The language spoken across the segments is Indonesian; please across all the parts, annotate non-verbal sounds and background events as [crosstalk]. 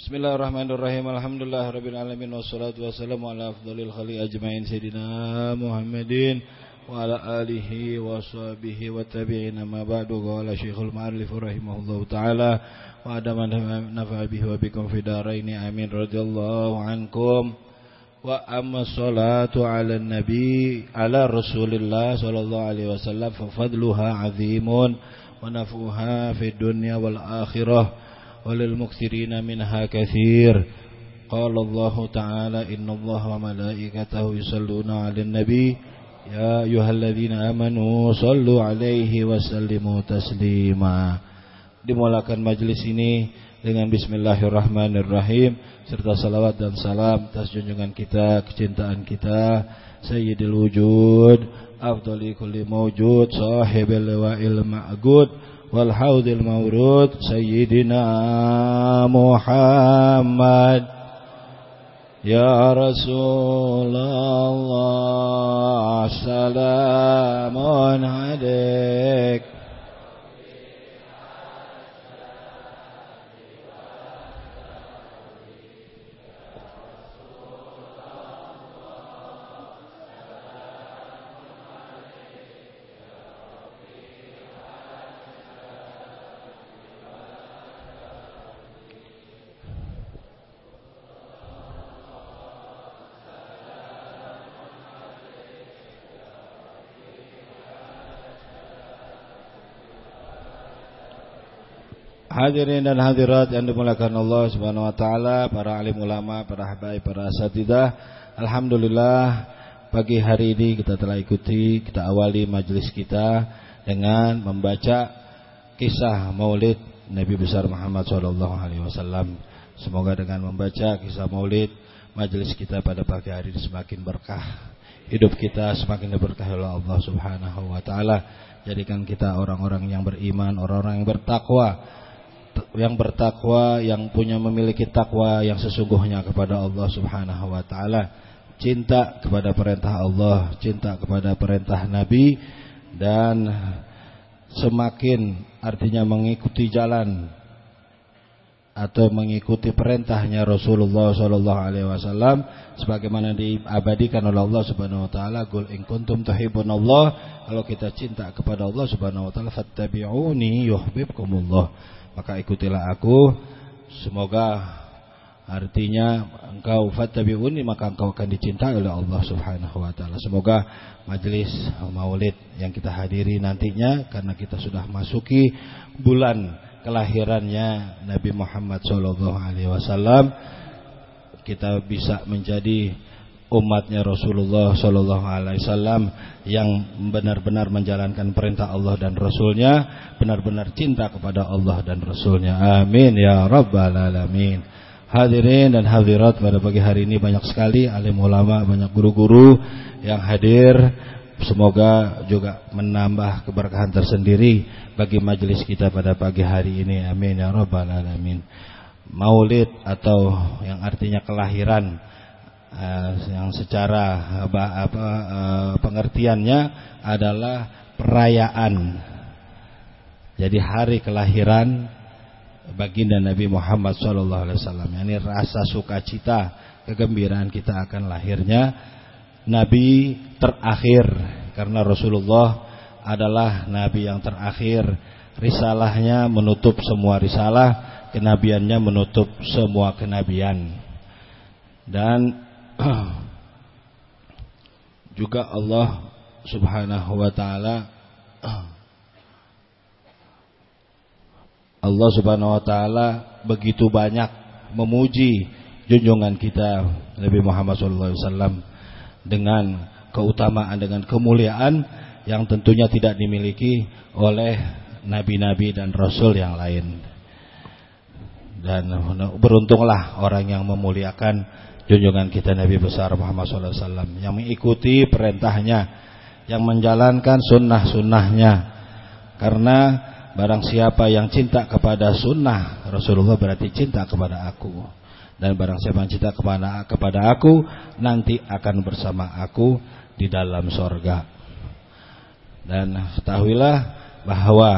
Bismillahirrahmanirrahim. Alhamdulillah rabbil alamin wassalatu wassalamu ala afdhalil khaliq ajmain. Sayidina Muhammadin wa ala alihi wa sahbihi wa tabi'in. Ma ba'du. Qala Syekhul Ma'arif rahimahullahu taala. Wa adama nafa'a bihi wa bikum fi daraini. Amin. Radhiyallahu ankum. Wa amma salatu ala nabi ala rasulillah sallallahu alaihi wasallam fa fadluha azimun wa nafuha fi dunya wal akhirah وللمكثرين منها كثير قال الله تعالى إن الله وملائكته يصلون على النبي يا أيها الذين آمنوا صلوا عليه وسلموا تسليما dimulakan majlis ini dengan bismillahirrahmanirrahim serta salawat dan salam atas junjungan kita kecintaan kita sayyidil wujud afdali kulli mawjud sahibil lawa'il ma'gud والحوض المورود سيدنا محمد. يا رسول الله سلام عليك. Hadirin dan hadirat yang dimuliakan Allah Subhanahu wa taala, para alim ulama, para habaib, para asatidah. Alhamdulillah pagi hari ini kita telah ikuti, kita awali majelis kita dengan membaca kisah Maulid Nabi besar Muhammad sallallahu alaihi wasallam. Semoga dengan membaca kisah Maulid majelis kita pada pagi hari ini semakin berkah. Hidup kita semakin diberkahi oleh Allah Subhanahu wa taala. Jadikan kita orang-orang yang beriman, orang-orang yang bertakwa yang bertakwa, yang punya memiliki takwa yang sesungguhnya kepada Allah Subhanahu wa taala, cinta kepada perintah Allah, cinta kepada perintah Nabi dan semakin artinya mengikuti jalan atau mengikuti perintahnya Rasulullah sallallahu alaihi wasallam sebagaimana diabadikan oleh Allah Subhanahu wa taala qul in kuntum tuhibbunallah kalau kita cinta kepada Allah Subhanahu wa taala fattabi'uni yuhibbukumullah. Maka ikutilah aku semoga artinya engkau fattabi'uni maka engkau akan dicintai oleh Allah Subhanahu wa taala. Semoga majelis maulid yang kita hadiri nantinya karena kita sudah masuki bulan kelahirannya Nabi Muhammad sallallahu alaihi wasallam kita bisa menjadi umatnya Rasulullah Shallallahu Alaihi Wasallam yang benar-benar menjalankan perintah Allah dan Rasulnya, benar-benar cinta kepada Allah dan Rasulnya. Amin ya Rabbal Alamin. Hadirin dan hadirat pada pagi hari ini banyak sekali alim ulama, banyak guru-guru yang hadir. Semoga juga menambah keberkahan tersendiri bagi majelis kita pada pagi hari ini. Amin ya Rabbal Alamin. Maulid atau yang artinya kelahiran uh, yang secara apa, apa uh, pengertiannya adalah perayaan. Jadi hari kelahiran baginda Nabi Muhammad wasallam. Ini rasa sukacita, kegembiraan kita akan lahirnya nabi terakhir karena Rasulullah adalah nabi yang terakhir. Risalahnya menutup semua risalah, kenabiannya menutup semua kenabian. Dan [clears throat] juga Allah Subhanahu wa taala [clears throat] Allah Subhanahu wa taala begitu banyak memuji junjungan kita Nabi Muhammad SAW dengan keutamaan dengan kemuliaan yang tentunya tidak dimiliki oleh nabi-nabi dan rasul yang lain. Dan beruntunglah orang yang memuliakan junjungan kita Nabi besar Muhammad SAW yang mengikuti perintahnya, yang menjalankan sunnah-sunnahnya. Karena barang siapa yang cinta kepada sunnah Rasulullah berarti cinta kepada aku. Dan barang siapa cinta kepada kepada aku nanti akan bersama aku di dalam sorga. Dan ketahuilah bahwa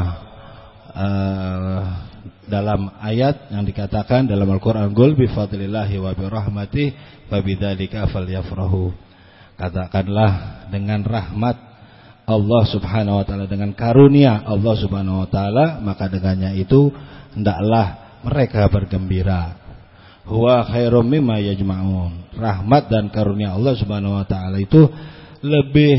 uh, dalam ayat yang dikatakan dalam Al-Qur'an Qul bi fadlillahi wa bi rahmatih fa bidzalika falyafrahu. Katakanlah dengan rahmat Allah Subhanahu wa taala dengan karunia Allah Subhanahu wa taala maka dengannya itu hendaklah mereka bergembira. Huwa khairum mimma yajma'un. Rahmat dan karunia Allah Subhanahu wa taala itu lebih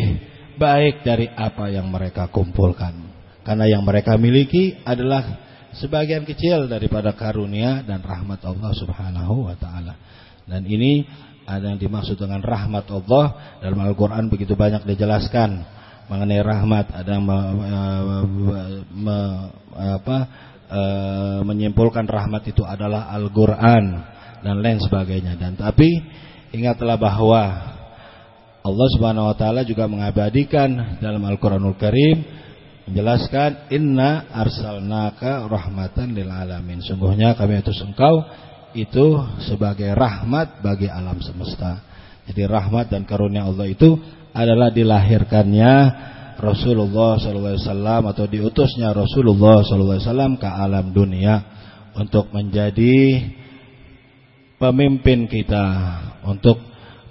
baik dari apa yang mereka kumpulkan. Karena yang mereka miliki adalah sebagian kecil daripada karunia dan rahmat Allah Subhanahu wa taala. Dan ini ada yang dimaksud dengan rahmat Allah dalam Al-Qur'an begitu banyak dijelaskan mengenai rahmat, ada me, me, me, apa, e, menyimpulkan rahmat itu adalah Al-Qur'an dan lain sebagainya. Dan tapi ingatlah bahwa Allah Subhanahu wa taala juga mengabadikan dalam Al-Qur'anul Karim menjelaskan inna arsalnaka rahmatan lil alamin. Sungguhnya kami utus engkau itu sebagai rahmat bagi alam semesta. Jadi rahmat dan karunia Allah itu adalah dilahirkannya Rasulullah SAW atau diutusnya Rasulullah SAW ke alam dunia untuk menjadi pemimpin kita, untuk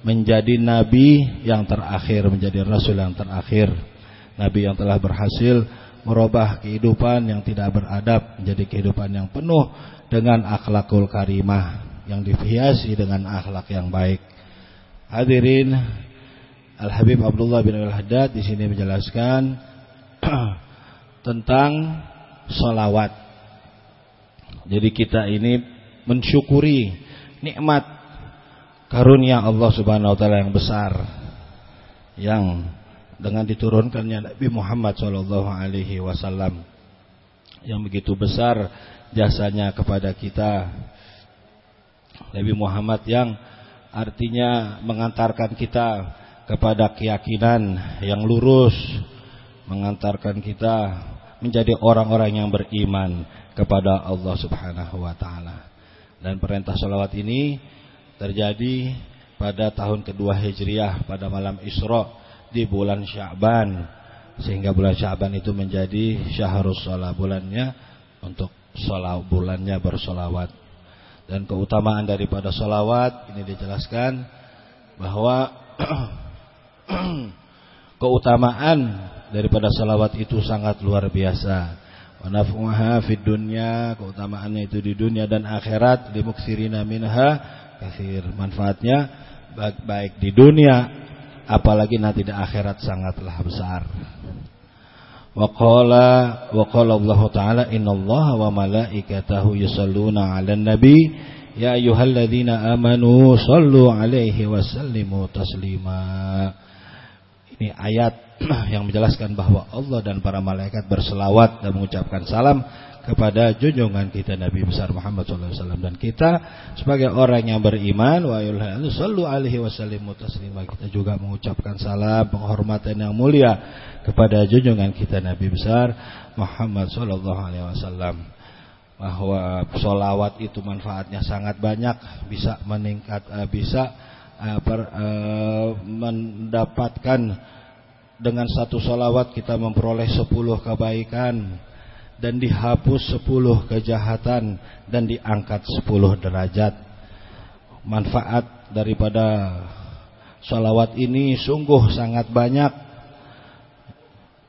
menjadi nabi yang terakhir, menjadi rasul yang terakhir. Nabi yang telah berhasil merubah kehidupan yang tidak beradab menjadi kehidupan yang penuh dengan akhlakul karimah yang dihiasi dengan akhlak yang baik. Hadirin Al Habib Abdullah bin Al Haddad di sini menjelaskan [clears throat] tentang salawat. Jadi kita ini mensyukuri nikmat karunia Allah Subhanahu wa taala yang besar yang dengan diturunkannya Nabi Muhammad Shallallahu Alaihi Wasallam yang begitu besar jasanya kepada kita Nabi Muhammad yang artinya mengantarkan kita kepada keyakinan yang lurus mengantarkan kita menjadi orang-orang yang beriman kepada Allah Subhanahu wa taala. Dan perintah salawat ini terjadi pada tahun kedua Hijriah pada malam Isra di bulan Sya'ban sehingga bulan Sya'ban itu menjadi syahrus shalah bulannya untuk shalah bulannya bersolawat dan keutamaan daripada solawat ini dijelaskan bahwa [clears throat] keutamaan daripada salawat itu sangat luar biasa wa fid dunya keutamaannya itu di dunia dan akhirat limuksirina minha kathir manfaatnya baik di dunia apalagi nanti di akhirat sangatlah besar. Wa qala wa qala Allah taala innallaha wa malaikatahu yusalluna 'alan nabi ya ayyuhalladzina amanu sallu 'alaihi wa sallimu taslima. Ini ayat [clears throat] yang menjelaskan bahwa Allah dan para malaikat berselawat dan mengucapkan salam kepada junjungan kita Nabi besar Muhammad SAW dan kita sebagai orang yang beriman wa sallu alaihi wasallim taslima kita juga mengucapkan salam penghormatan yang mulia kepada junjungan kita Nabi besar Muhammad sallallahu alaihi wasallam. Bahwa solawat itu manfaatnya sangat banyak bisa meningkat eh, bisa uh, per, uh, mendapatkan dengan satu solawat kita memperoleh sepuluh kebaikan dan dihapus sepuluh kejahatan dan diangkat sepuluh derajat. Manfaat daripada salawat ini sungguh sangat banyak.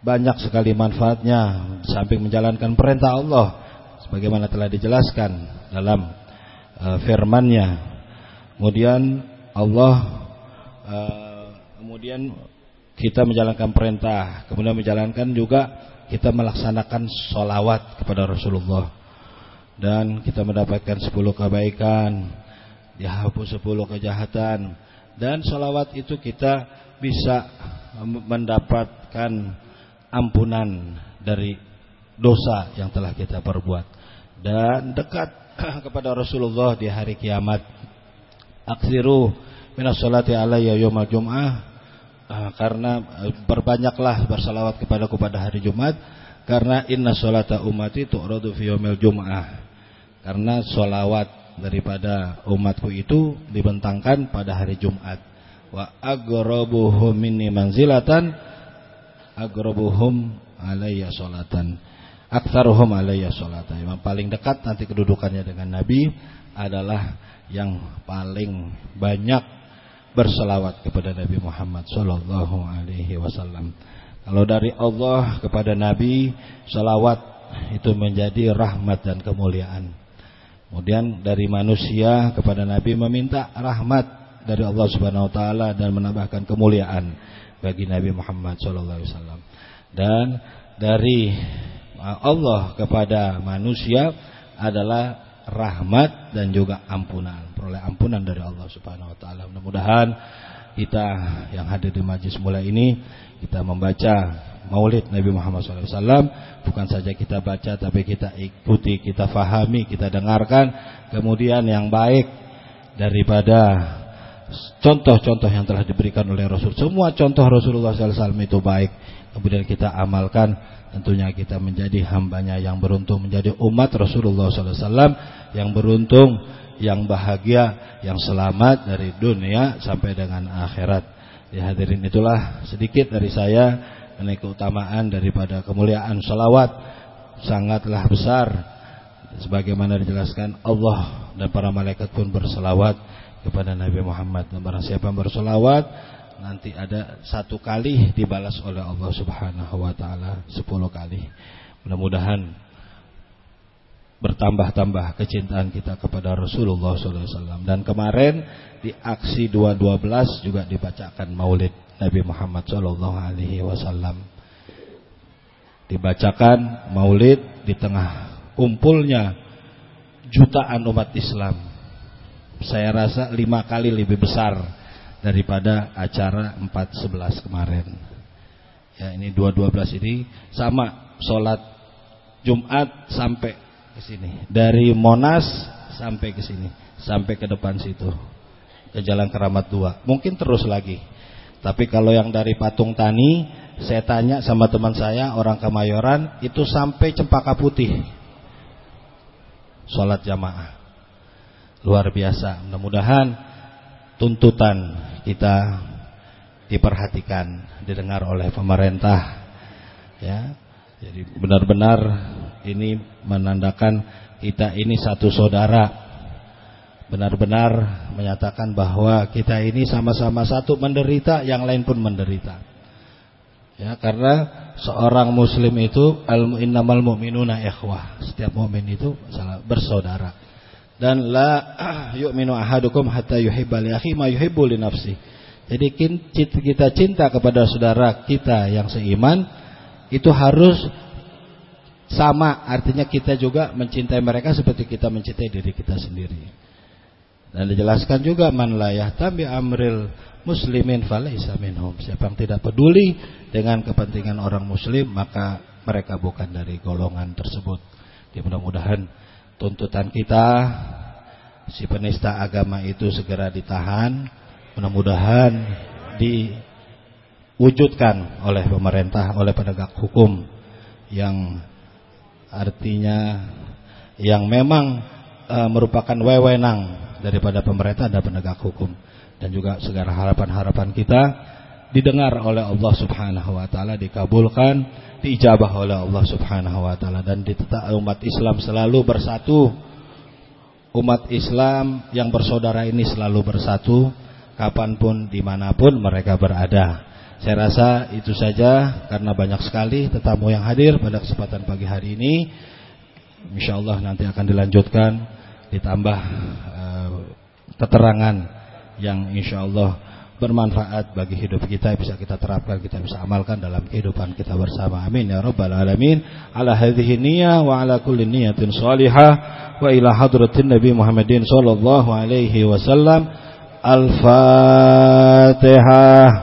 Banyak sekali manfaatnya samping menjalankan perintah Allah sebagaimana telah dijelaskan dalam uh, firman-Nya. Kemudian Allah uh, kemudian kita menjalankan perintah, kemudian menjalankan juga kita melaksanakan solawat kepada Rasulullah. Dan kita mendapatkan 10 kebaikan dihapus 10 kejahatan. Dan solawat itu kita bisa mendapatkan ampunan dari dosa yang telah kita perbuat. Dan dekat [clears throat] kepada Rasulullah di hari kiamat aksiru minas salati alayya yawmal jum'ah. Uh, karena uh, berbanyaklah bersalawat kepada pada hari Jumat karena inna sholata umati tu'radu fi yaumil jum'ah. Karena solawat daripada umatku itu dibentangkan pada hari Jumat. Wa agrabuhum minni manzilatan agrabuhum alayya sholatan aktsaruhum alayya sholata. Yang paling dekat nanti kedudukannya dengan Nabi adalah yang paling banyak berselawat kepada Nabi Muhammad sallallahu alaihi wasallam. Kalau dari Allah kepada Nabi, selawat itu menjadi rahmat dan kemuliaan. Kemudian dari manusia kepada Nabi meminta rahmat dari Allah Subhanahu wa taala dan menambahkan kemuliaan bagi Nabi Muhammad sallallahu alaihi wasallam. Dan dari Allah kepada manusia adalah rahmat dan juga ampunan. Peroleh ampunan dari Allah Subhanahu wa taala. Mudah-mudahan kita yang hadir di majlis mulai ini kita membaca Maulid Nabi Muhammad SAW bukan saja kita baca tapi kita ikuti, kita fahami, kita dengarkan kemudian yang baik daripada contoh-contoh yang telah diberikan oleh Rasul. Semua contoh Rasulullah SAW itu baik. Kemudian kita amalkan tentunya kita menjadi hambanya yang beruntung menjadi umat Rasulullah SAW yang beruntung yang bahagia yang selamat dari dunia sampai dengan akhirat ya hadirin itulah sedikit dari saya mengenai keutamaan daripada kemuliaan salawat sangatlah besar sebagaimana dijelaskan Allah dan para malaikat pun berselawat kepada Nabi Muhammad barang siapa yang berselawat nanti ada satu kali dibalas oleh Allah Subhanahu wa taala sepuluh kali. Mudah-mudahan bertambah-tambah kecintaan kita kepada Rasulullah SAW. Dan kemarin di aksi 212 juga dibacakan Maulid Nabi Muhammad SAW. Dibacakan Maulid di tengah kumpulnya jutaan umat Islam. Saya rasa lima kali lebih besar daripada acara 411 kemarin. Ya, ini 212 ini sama sholat Jumat sampai ke sini. Dari Monas sampai ke sini, sampai ke depan situ. Ke Jalan Keramat 2. Mungkin terus lagi. Tapi kalau yang dari Patung Tani, saya tanya sama teman saya orang Kemayoran, itu sampai Cempaka Putih. Sholat jamaah. Luar biasa. Mudah-mudahan tuntutan kita diperhatikan, didengar oleh pemerintah. Ya. Jadi benar-benar ini menandakan kita ini satu saudara. Benar-benar menyatakan bahwa kita ini sama-sama satu menderita, yang lain pun menderita. Ya, karena seorang muslim itu al-innamal mu'minuna ikhwah. Setiap mukmin itu bersaudara dan la [clears throat] yu'minu ahadukum hatta yuhibba li akhi ma yuhibbu li nafsi. Jadi kita cinta kepada saudara kita yang seiman itu harus sama artinya kita juga mencintai mereka seperti kita mencintai diri kita sendiri. Dan dijelaskan juga man la yahtabi amril muslimin falaisa minhum. Siapa yang tidak peduli dengan kepentingan orang muslim maka mereka bukan dari golongan tersebut. Ya mudah-mudahan tuntutan kita si penista agama itu segera ditahan. Mudah-mudahan diwujudkan oleh pemerintah oleh penegak hukum yang artinya yang memang e, merupakan wewenang daripada pemerintah dan penegak hukum. Dan juga segala harapan-harapan kita didengar oleh Allah Subhanahu wa taala dikabulkan diijabah oleh Allah Subhanahu wa taala dan ditetap umat Islam selalu bersatu. Umat Islam yang bersaudara ini selalu bersatu kapan pun di mana pun mereka berada. Saya rasa itu saja karena banyak sekali tetamu yang hadir pada kesempatan pagi hari ini. Insya Allah nanti akan dilanjutkan ditambah uh, keterangan yang insya Allah bermanfaat bagi hidup kita bisa kita terapkan kita bisa amalkan dalam kehidupan kita bersama. Amin ya rabbal alamin. Ala hadhihi niyyah wa ala kulli niyatin salihah wa ila hadratin nabi Muhammadin sallallahu alaihi wasallam. Al-fatihah